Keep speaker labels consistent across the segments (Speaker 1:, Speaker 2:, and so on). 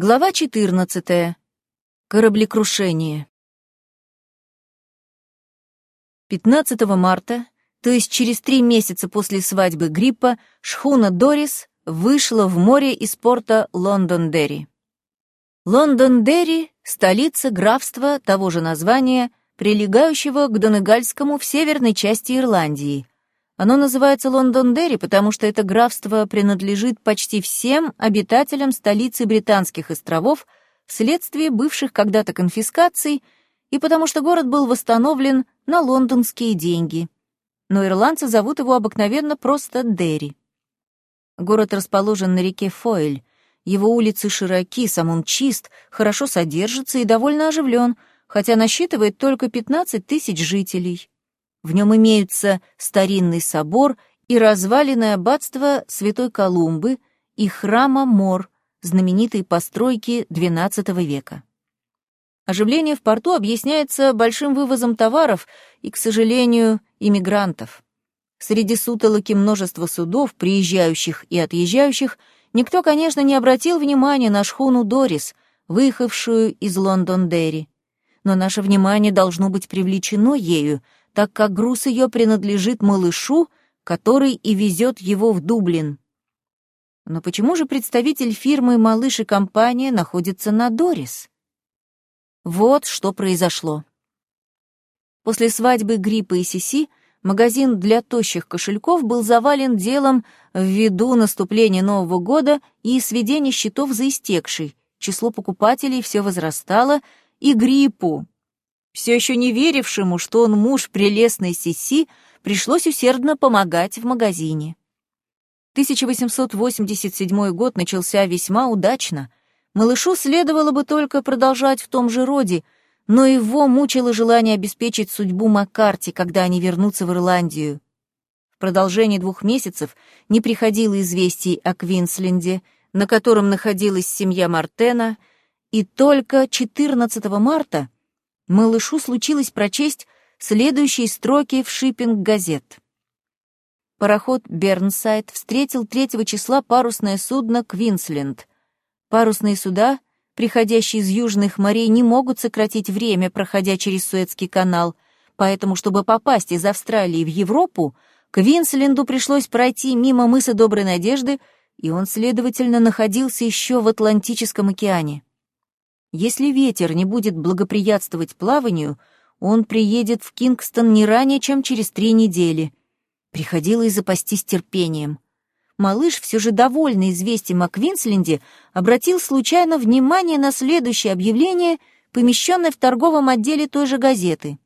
Speaker 1: Глава 14. Кораблекрушение. 15 марта, то есть через три месяца после свадьбы Гриппа, шхуна «Дорис» вышла в море из порта Лондон-Дерри. Лондон-Дерри — столица графства того же названия, прилегающего к Донегальскому в северной части Ирландии — оно называется Лондон-Дерри, потому что это графство принадлежит почти всем обитателям столицы Британских островов вследствие бывших когда-то конфискаций и потому что город был восстановлен на лондонские деньги. Но ирландцы зовут его обыкновенно просто Дерри. Город расположен на реке Фойль. Его улицы широки, сам он чист, хорошо содержится и довольно оживлен, хотя насчитывает только 15 тысяч жителей. В нем имеются старинный собор и развалины аббатства Святой Колумбы и храма Мор, знаменитые постройки XII века. Оживление в порту объясняется большим вывозом товаров и, к сожалению, иммигрантов. Среди сутолоки множества судов, приезжающих и отъезжающих, никто, конечно, не обратил внимания на шхуну «Дорис», выехавшую из Лондон-Дерри. Но наше внимание должно быть привлечено ею — так как груз ее принадлежит малышу, который и везет его в Дублин. Но почему же представитель фирмы «Малыш и компания» находится на Дорис? Вот что произошло. После свадьбы Гриппа и Сиси магазин для тощих кошельков был завален делом ввиду наступления Нового года и сведения счетов за истекший. Число покупателей все возрастало, и Гриппу, все еще не верившему, что он муж прелестной Сиси, пришлось усердно помогать в магазине. 1887 год начался весьма удачно. Малышу следовало бы только продолжать в том же роде, но его мучило желание обеспечить судьбу Маккарти, когда они вернутся в Ирландию. В продолжении двух месяцев не приходило известий о Квинсленде, на котором находилась семья Мартена, и только 14 марта малышу случилось прочесть следующие строки в шиппинг-газет. Пароход «Бернсайд» встретил 3 числа парусное судно «Квинсленд». Парусные суда, приходящие из южных морей, не могут сократить время, проходя через Суэцкий канал, поэтому, чтобы попасть из Австралии в Европу, Квинсленду пришлось пройти мимо мыса Доброй Надежды, и он, следовательно, находился еще в Атлантическом океане. Если ветер не будет благоприятствовать плаванию, он приедет в Кингстон не ранее, чем через три недели. Приходилось запастись терпением. Малыш, все же довольный известием о Квинсленде, обратил случайно внимание на следующее объявление, помещенное в торговом отделе той же газеты.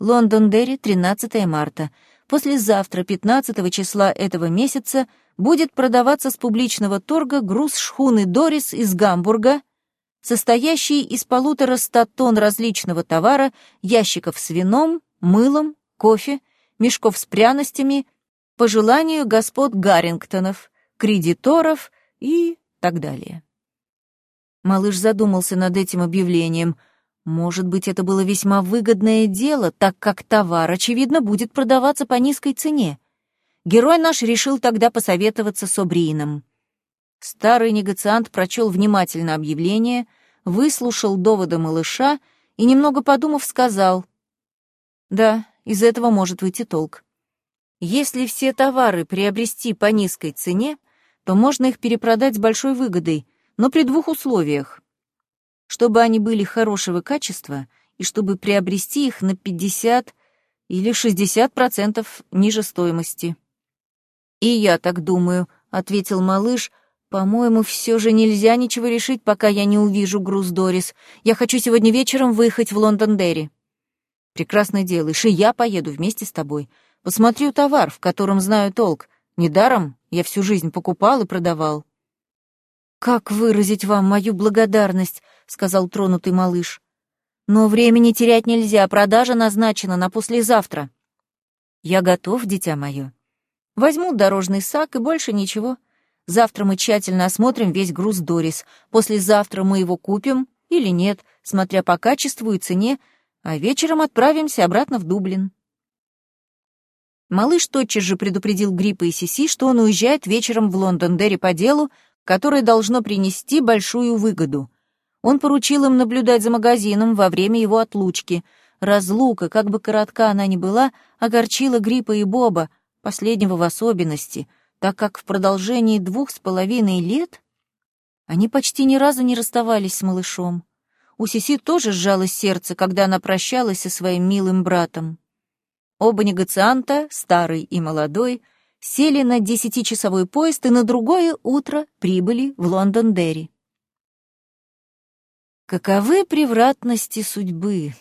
Speaker 1: Лондон-Дерри, 13 марта. Послезавтра, 15 числа этого месяца, будет продаваться с публичного торга груз шхуны «Дорис» из Гамбурга состоящий из полутора ста тонн различного товара, ящиков с вином, мылом, кофе, мешков с пряностями, по желанию господ Гаррингтонов, кредиторов и так далее. Малыш задумался над этим объявлением. Может быть, это было весьма выгодное дело, так как товар, очевидно, будет продаваться по низкой цене. Герой наш решил тогда посоветоваться с Обриином. Старый негациант прочел внимательно объявление, выслушал доводы малыша и, немного подумав, сказал, «Да, из этого может выйти толк. Если все товары приобрести по низкой цене, то можно их перепродать с большой выгодой, но при двух условиях. Чтобы они были хорошего качества и чтобы приобрести их на 50 или 60% ниже стоимости. «И я так думаю», — ответил малыш, «По-моему, все же нельзя ничего решить, пока я не увижу груз Дорис. Я хочу сегодня вечером выехать в Лондон-Дерри». «Прекрасно делаешь, и я поеду вместе с тобой. Посмотрю товар, в котором знаю толк. Недаром я всю жизнь покупал и продавал». «Как выразить вам мою благодарность?» — сказал тронутый малыш. «Но времени терять нельзя, продажа назначена на послезавтра». «Я готов, дитя мое. Возьму дорожный сак и больше ничего». Завтра мы тщательно осмотрим весь груз Дорис. Послезавтра мы его купим или нет, смотря по качеству и цене, а вечером отправимся обратно в Дублин. Малыш тотчас же предупредил Гриппа и Сиси, что он уезжает вечером в Лондон-Дерри по делу, которое должно принести большую выгоду. Он поручил им наблюдать за магазином во время его отлучки. Разлука, как бы коротка она ни была, огорчила Гриппа и Боба, последнего в особенности, так как в продолжении двух с половиной лет они почти ни разу не расставались с малышом. У Сиси тоже сжалось сердце, когда она прощалась со своим милым братом. Оба негацианта, старый и молодой, сели на десятичасовой поезд и на другое утро прибыли в Лондон-Дерри. Каковы превратности судьбы?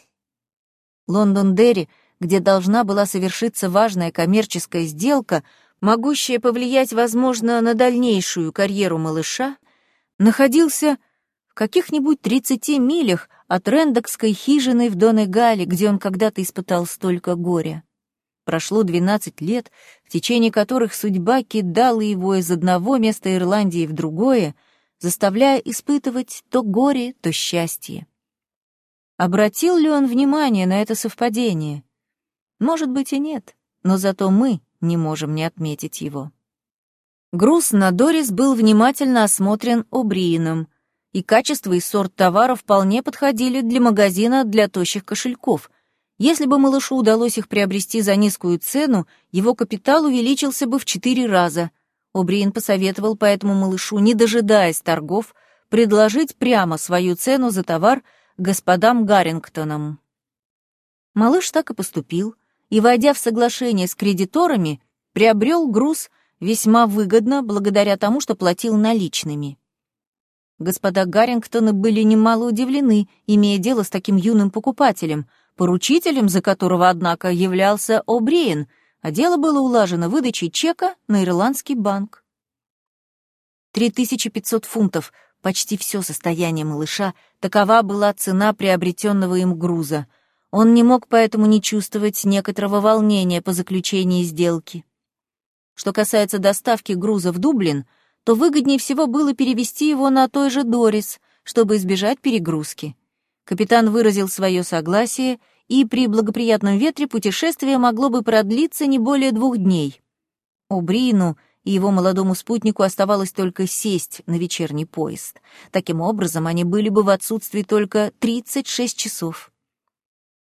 Speaker 1: Лондон-Дерри, где должна была совершиться важная коммерческая сделка, могущая повлиять, возможно, на дальнейшую карьеру малыша, находился в каких-нибудь тридцати милях от рендокской хижины в Донегале, где он когда-то испытал столько горя. Прошло 12 лет, в течение которых судьба кидала его из одного места Ирландии в другое, заставляя испытывать то горе, то счастье. Обратил ли он внимание на это совпадение? Может быть и нет, но зато мы не можем не отметить его. Груз на Дорис был внимательно осмотрен О'Бриеном, и качество и сорт товара вполне подходили для магазина для тощих кошельков — если бы малышу удалось их приобрести за низкую цену, его капитал увеличился бы в четыре раза. О'Бриен посоветовал поэтому малышу, не дожидаясь торгов, предложить прямо свою цену за товар господам Гаррингтонам. Малыш так и поступил, и, войдя в соглашение с кредиторами, приобрел груз весьма выгодно благодаря тому, что платил наличными. Господа Гаррингтоны были немало удивлены, имея дело с таким юным покупателем — поручителем за которого, однако, являлся О'Бриен, а дело было улажено выдачей чека на ирландский банк. 3500 фунтов, почти все состояние малыша, такова была цена приобретенного им груза. Он не мог поэтому не чувствовать некоторого волнения по заключении сделки. Что касается доставки груза в Дублин, то выгоднее всего было перевести его на той же Дорис, чтобы избежать перегрузки. Капитан выразил свое согласие, и при благоприятном ветре путешествие могло бы продлиться не более двух дней. Обрину и его молодому спутнику оставалось только сесть на вечерний поезд. Таким образом, они были бы в отсутствии только 36 часов.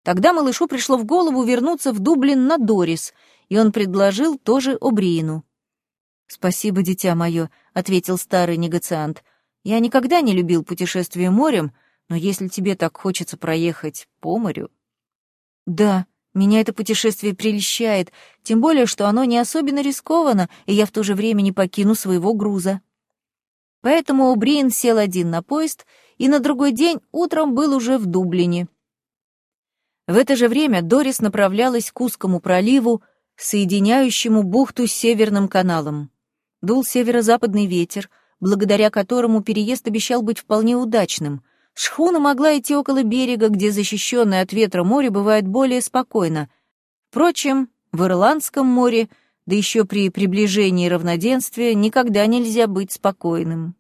Speaker 1: Тогда малышу пришло в голову вернуться в Дублин на Дорис, и он предложил тоже Обриину. «Спасибо, дитя мое», — ответил старый негациант. «Я никогда не любил путешествие морем, но если тебе так хочется проехать по морю...» «Да, меня это путешествие прельщает, тем более, что оно не особенно рискованно, и я в то же время не покину своего груза». Поэтому О'Бриен сел один на поезд, и на другой день утром был уже в Дублине. В это же время Дорис направлялась к узкому проливу, соединяющему бухту с Северным каналом. Дул северо-западный ветер, благодаря которому переезд обещал быть вполне удачным — Шхуна могла идти около берега, где защищенное от ветра море бывает более спокойно. Впрочем, в Ирландском море, да еще при приближении равноденствия, никогда нельзя быть спокойным.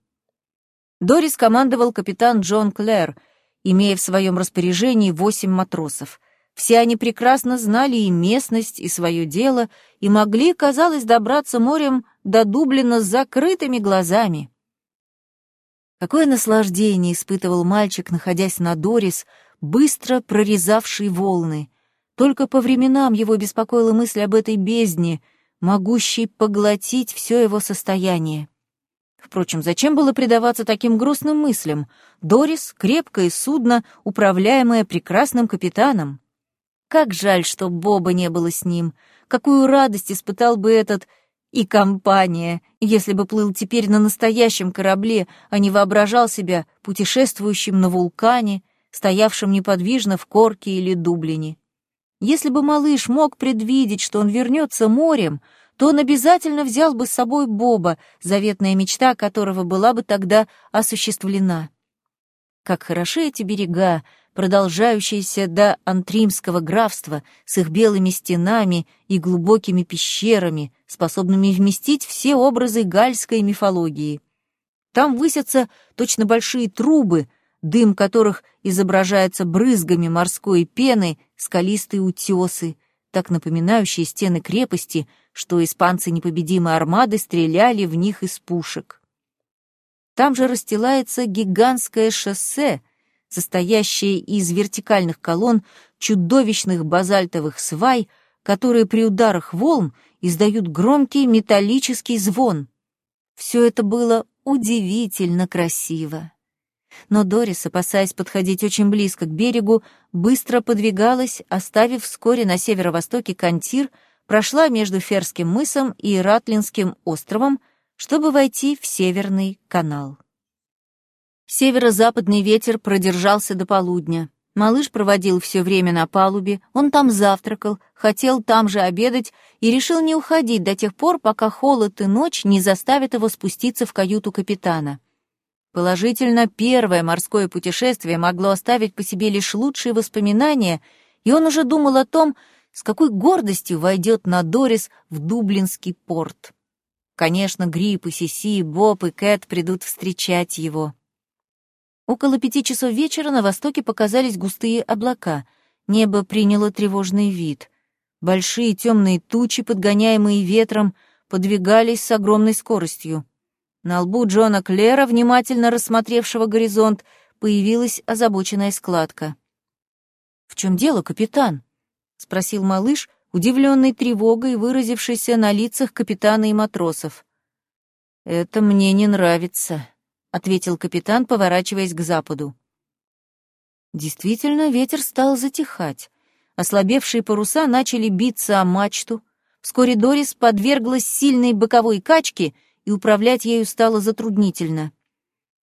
Speaker 1: Дорис командовал капитан Джон Клэр, имея в своем распоряжении восемь матросов. Все они прекрасно знали и местность, и свое дело, и могли, казалось, добраться морем до Дублина с закрытыми глазами. Какое наслаждение испытывал мальчик, находясь на Дорис, быстро прорезавший волны. Только по временам его беспокоила мысль об этой бездне, могущей поглотить все его состояние. Впрочем, зачем было предаваться таким грустным мыслям? Дорис — крепкое судно, управляемое прекрасным капитаном. Как жаль, что Боба не было с ним. Какую радость испытал бы этот и компания, если бы плыл теперь на настоящем корабле, а не воображал себя путешествующим на вулкане, стоявшим неподвижно в Корке или Дублине. Если бы малыш мог предвидеть, что он вернется морем, то он обязательно взял бы с собой Боба, заветная мечта которого была бы тогда осуществлена. Как хороши эти берега, продолжающиеся до Антримского графства с их белыми стенами и глубокими пещерами, способными вместить все образы гальской мифологии. Там высятся точно большие трубы, дым которых изображается брызгами морской пены, скалистые утесы, так напоминающие стены крепости, что испанцы непобедимой армады стреляли в них из пушек. Там же расстилается гигантское шоссе, состоящее из вертикальных колонн, чудовищных базальтовых свай, которые при ударах волн издают громкий металлический звон. Все это было удивительно красиво. Но Дорис, опасаясь подходить очень близко к берегу, быстро подвигалась, оставив вскоре на северо-востоке Кантир, прошла между Ферским мысом и Ратлинским островом, чтобы войти в Северный канал. Северо-западный ветер продержался до полудня. Малыш проводил все время на палубе, он там завтракал, хотел там же обедать и решил не уходить до тех пор, пока холод и ночь не заставят его спуститься в каюту капитана. Положительно, первое морское путешествие могло оставить по себе лишь лучшие воспоминания, и он уже думал о том, с какой гордостью войдет на Дорис в Дублинский порт. Конечно, Грипп и Сиси, Боб и Кэт придут встречать его. Около пяти часов вечера на востоке показались густые облака. Небо приняло тревожный вид. Большие темные тучи, подгоняемые ветром, подвигались с огромной скоростью. На лбу Джона Клера, внимательно рассмотревшего горизонт, появилась озабоченная складка. «В чем дело, капитан?» — спросил малыш, удивленный тревогой, выразившейся на лицах капитана и матросов. «Это мне не нравится», ответил капитан, поворачиваясь к западу. Действительно, ветер стал затихать. Ослабевшие паруса начали биться о мачту. Вскоре Дорис подверглась сильной боковой качке, и управлять ею стало затруднительно.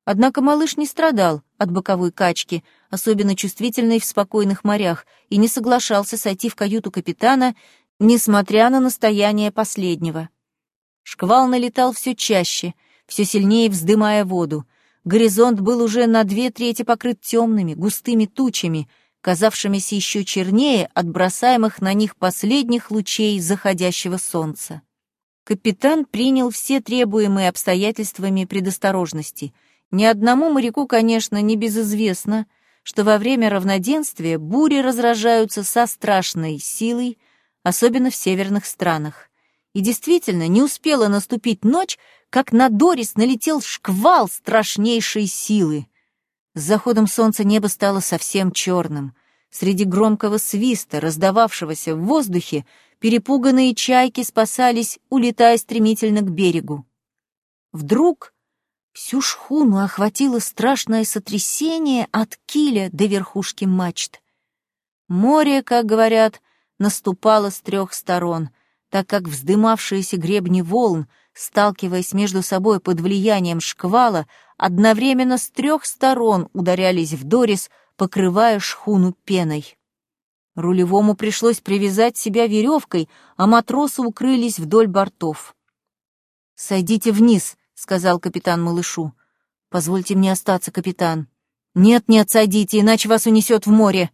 Speaker 1: Однако малыш не страдал от боковой качки, особенно чувствительной в спокойных морях, и не соглашался сойти в каюту капитана, несмотря на настояние последнего. Шквал налетал все чаще — все сильнее вздымая воду. Горизонт был уже на две трети покрыт темными, густыми тучами, казавшимися еще чернее от бросаемых на них последних лучей заходящего солнца. Капитан принял все требуемые обстоятельствами предосторожности. Ни одному моряку, конечно, не безызвестно, что во время равноденствия бури разражаются со страшной силой, особенно в северных странах. И действительно, не успела наступить ночь, как на Дорис налетел шквал страшнейшей силы. С заходом солнца небо стало совсем черным. Среди громкого свиста, раздававшегося в воздухе, перепуганные чайки спасались, улетая стремительно к берегу. Вдруг всю шхуну охватило страшное сотрясение от киля до верхушки мачт. Море, как говорят, наступало с трех сторон, так как вздымавшиеся гребни волн — сталкиваясь между собой под влиянием шквала, одновременно с трех сторон ударялись в Дорис, покрывая шхуну пеной. Рулевому пришлось привязать себя веревкой, а матросы укрылись вдоль бортов. «Сойдите вниз», — сказал капитан малышу. «Позвольте мне остаться, капитан». «Нет-нет, сойдите, иначе вас унесет в море».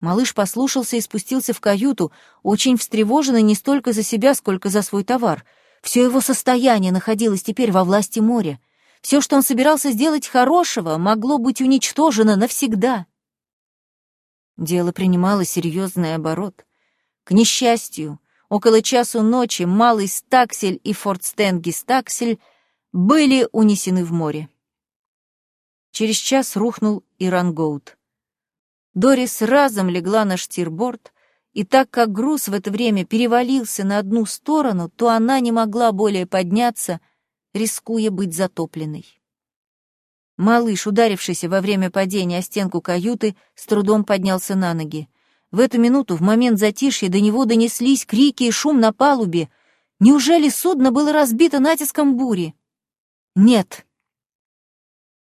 Speaker 1: Малыш послушался и спустился в каюту, очень встревоженный не столько за себя, сколько за свой товар — все его состояние находилось теперь во власти моря. Все, что он собирался сделать хорошего, могло быть уничтожено навсегда. Дело принимало серьезный оборот. К несчастью, около часу ночи Малый Стаксель и Форт Стенги Стаксель были унесены в море. Через час рухнул и Рангоут. Дорис разом легла на штирборд, и так как груз в это время перевалился на одну сторону, то она не могла более подняться, рискуя быть затопленной. Малыш, ударившийся во время падения о стенку каюты, с трудом поднялся на ноги. В эту минуту, в момент затишья, до него донеслись крики и шум на палубе. Неужели судно было разбито натиском бури? Нет.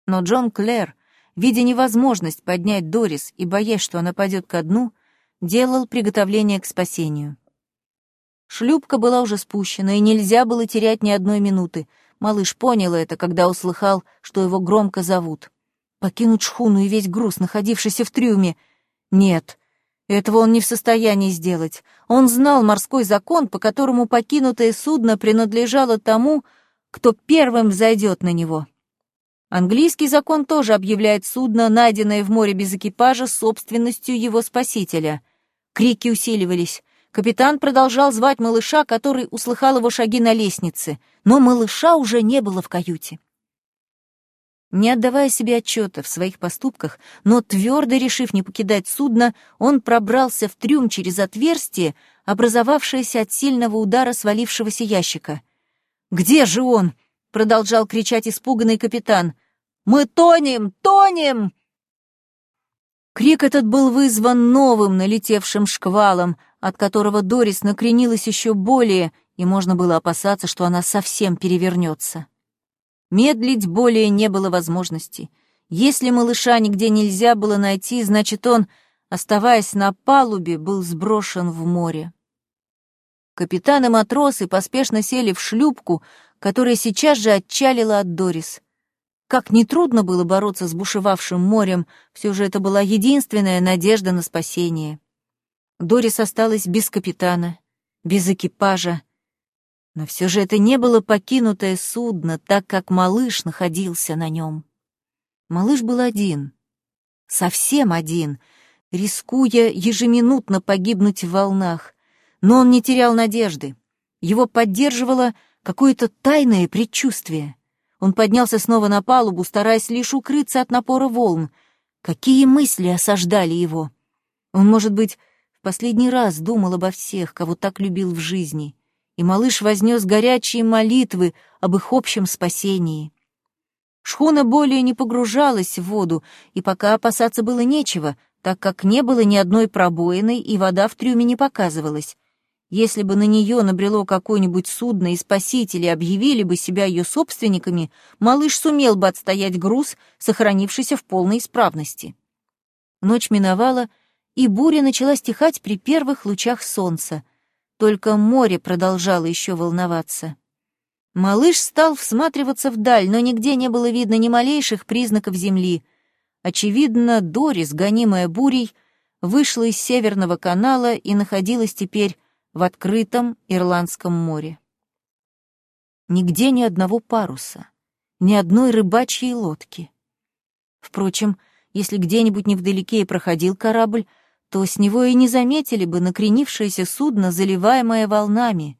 Speaker 1: Но Джон Клэр, видя невозможность поднять Дорис и боясь, что она пойдет ко дну, делал приготовление к спасению. Шлюпка была уже спущена, и нельзя было терять ни одной минуты. Малыш понял это, когда услыхал, что его громко зовут. Покинуть шхуну и весь груз, находившийся в трюме. Нет, этого он не в состоянии сделать. Он знал морской закон, по которому покинутое судно принадлежало тому, кто первым взойдет на него. Английский закон тоже объявляет судно, найденное в море без экипажа, собственностью его спасителя — Крики усиливались. Капитан продолжал звать малыша, который услыхал его шаги на лестнице, но малыша уже не было в каюте. Не отдавая себе отчета в своих поступках, но твердо решив не покидать судно, он пробрался в трюм через отверстие, образовавшееся от сильного удара свалившегося ящика. «Где же он?» — продолжал кричать испуганный капитан. «Мы тонем! Тонем!» Крик этот был вызван новым налетевшим шквалом, от которого Дорис накренилась еще более, и можно было опасаться, что она совсем перевернется. Медлить более не было возможности. Если малыша нигде нельзя было найти, значит, он, оставаясь на палубе, был сброшен в море. Капитан и матросы поспешно сели в шлюпку, которая сейчас же отчалила от Дорис. Как нетрудно было бороться с бушевавшим морем, все же это была единственная надежда на спасение. Дорис осталась без капитана, без экипажа, но все же это не было покинутое судно, так как малыш находился на нем. Малыш был один, совсем один, рискуя ежеминутно погибнуть в волнах. Но он не терял надежды. Его поддерживало какое-то тайное предчувствие. Он поднялся снова на палубу, стараясь лишь укрыться от напора волн. Какие мысли осаждали его? Он, может быть, последний раз думал обо всех, кого так любил в жизни — и малыш вознес горячие молитвы об их общем спасении. Шхуна более не погружалась в воду, и пока опасаться было нечего, так как не было ни одной пробоины, и вода в трюме не показывалась. Если бы на нее набрело какое-нибудь судно и спасители объявили бы себя ее собственниками, малыш сумел бы отстоять груз, сохранившийся в полной исправности. Ночь миновала, и буря начала стихать при первых лучах солнца. Только море продолжало еще волноваться. Малыш стал всматриваться вдаль, но нигде не было видно ни малейших признаков земли. Очевидно, Дорис, гонимая бурей, вышла из Северного канала и находилась теперь в открытом Ирландском море. Нигде ни одного паруса, ни одной рыбачьей лодки. Впрочем, если где-нибудь невдалеке и проходил корабль, то с него и не заметили бы накренившееся судно, заливаемое волнами.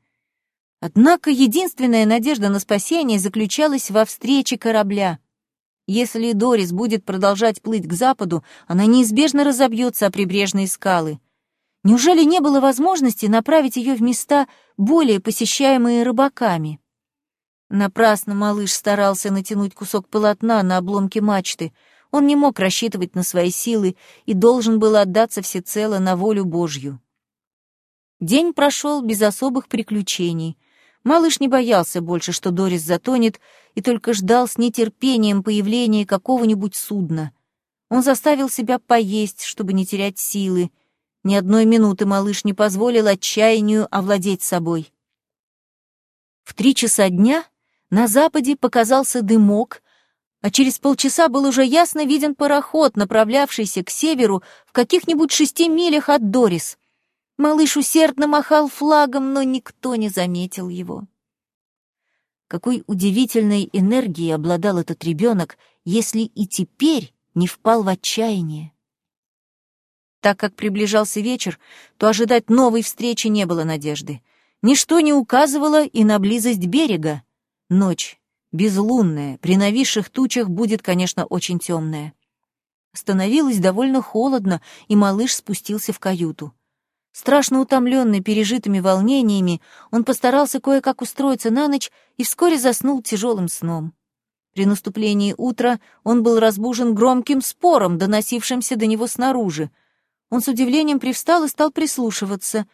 Speaker 1: Однако единственная надежда на спасение заключалась во встрече корабля. Если Дорис будет продолжать плыть к западу, она неизбежно разобьется о прибрежные скалы. Неужели не было возможности направить ее в места, более посещаемые рыбаками? Напрасно малыш старался натянуть кусок полотна на обломке мачты — он не мог рассчитывать на свои силы и должен был отдаться всецело на волю Божью. День прошел без особых приключений. Малыш не боялся больше, что Дорис затонет, и только ждал с нетерпением появления какого-нибудь судна. Он заставил себя поесть, чтобы не терять силы. Ни одной минуты малыш не позволил отчаянию овладеть собой. В три часа дня на западе показался дымок, а через полчаса был уже ясно виден пароход, направлявшийся к северу в каких-нибудь шести милях от Дорис. Малыш усердно махал флагом, но никто не заметил его. Какой удивительной энергией обладал этот ребенок, если и теперь не впал в отчаяние. Так как приближался вечер, то ожидать новой встречи не было надежды. Ничто не указывало и на близость берега. Ночь безлунная, при нависших тучах будет, конечно, очень темная. Становилось довольно холодно, и малыш спустился в каюту. Страшно утомленный пережитыми волнениями, он постарался кое-как устроиться на ночь и вскоре заснул тяжелым сном. При наступлении утра он был разбужен громким спором, доносившимся до него снаружи. Он с удивлением привстал и стал прислушиваться.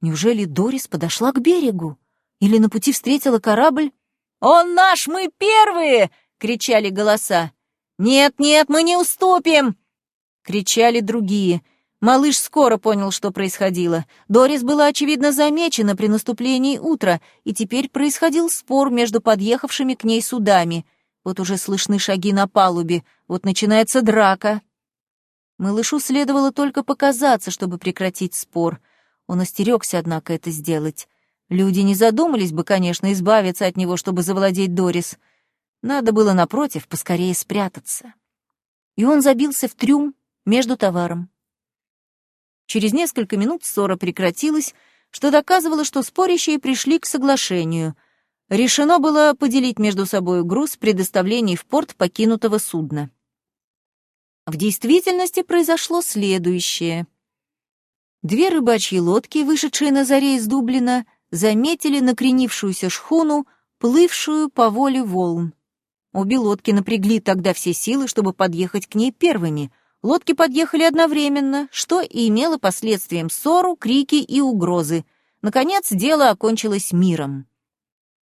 Speaker 1: Неужели Дорис подошла к берегу? Или на пути встретила корабль? «Он наш, мы первые!» — кричали голоса. «Нет, нет, мы не уступим!» — кричали другие. Малыш скоро понял, что происходило. Дорис была, очевидно, замечена при наступлении утра, и теперь происходил спор между подъехавшими к ней судами. Вот уже слышны шаги на палубе, вот начинается драка. Малышу следовало только показаться, чтобы прекратить спор. Он остерегся, однако, это сделать. Люди не задумались бы, конечно, избавиться от него, чтобы завладеть Дорис. Надо было, напротив, поскорее спрятаться. И он забился в трюм между товаром. Через несколько минут ссора прекратилась, что доказывало, что спорящие пришли к соглашению. решено было поделить между собой груз при доставлении в порт покинутого судна. В действительности произошло следующее. Две рыбачьи лодки, вышедшие на заре из Дублина, заметили накренившуюся шхуну, плывшую по воле волн. Обе лодки напрягли тогда все силы, чтобы подъехать к ней первыми. Лодки подъехали одновременно, что и имело последствием ссору, крики и угрозы. Наконец, дело окончилось миром.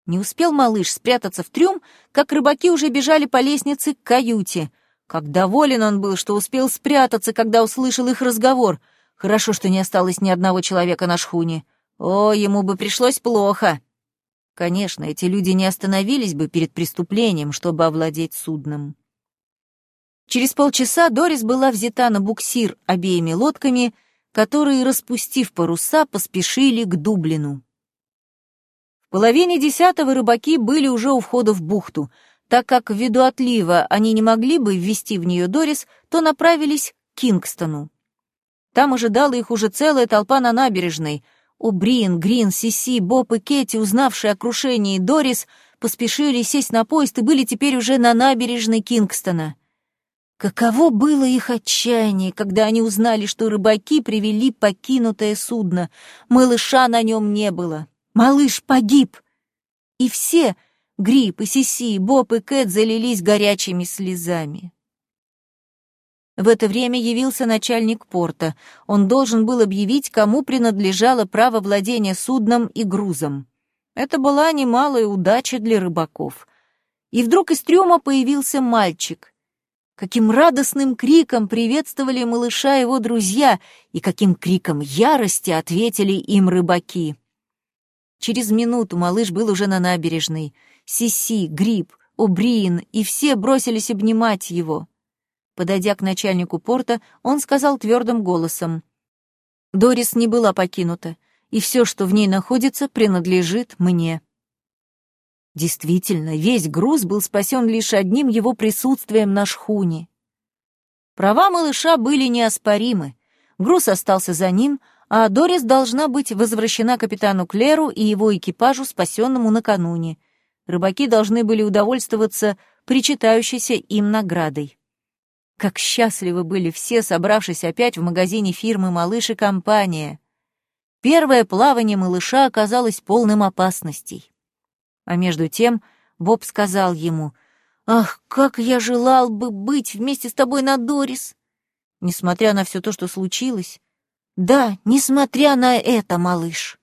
Speaker 1: Не успел малыш спрятаться в трюм, как рыбаки уже бежали по лестнице к каюте — как доволен он был, что успел спрятаться, когда услышал их разговор. Хорошо, что не осталось ни одного человека на шхуне. О, ему бы пришлось плохо. Конечно, эти люди не остановились бы перед преступлением, чтобы овладеть судном. Через полчаса Дорис была взята на буксир обеими лодками, которые, распустив паруса, поспешили к Дублину. В половине десятого рыбаки были уже у входа в бухту — так как ввиду отлива они не могли бы ввести в нее Дорис, то направились к Кингстону. Там ожидала их уже целая толпа на набережной. Убрин, Грин, Сиси, Боб и Кетти, узнавшие о крушении Дорис, поспешили сесть на поезд и были теперь уже на набережной Кингстона. Каково было их отчаяние, когда они узнали, что рыбаки привели покинутое судно. Малыша на нем не было. Малыш погиб. И все, Гриб и Сиси, Боб и Кэт залились горячими слезами. В это время явился начальник порта. Он должен был объявить, кому принадлежало право владения судном и грузом. Это была немалая удача для рыбаков. И вдруг из трюма появился мальчик. Каким радостным криком приветствовали малыша его друзья, и каким криком ярости ответили им рыбаки. Через минуту малыш был уже на набережной — Сиси, Гриб, Убриин и все бросились обнимать его. Подойдя к начальнику порта, он сказал твердым голосом. «Дорис не была покинута, и все, что в ней находится, принадлежит мне». Действительно, весь груз был спасен лишь одним его присутствием на шхуне. Права малыша были неоспоримы. Груз остался за ним, а Дорис должна быть возвращена капитану Клеру и его экипажу, спасенному накануне — рыбаки должны были удовольствоваться причитающейся им наградой. Как счастливы были все, собравшись опять в магазине фирмы «Малыш и компания». Первое плавание малыша оказалось полным опасностей. А между тем Боб сказал ему, «Ах, как я желал бы быть вместе с тобой на Дорис!» Несмотря на все то, что случилось, да, несмотря на это, малыш.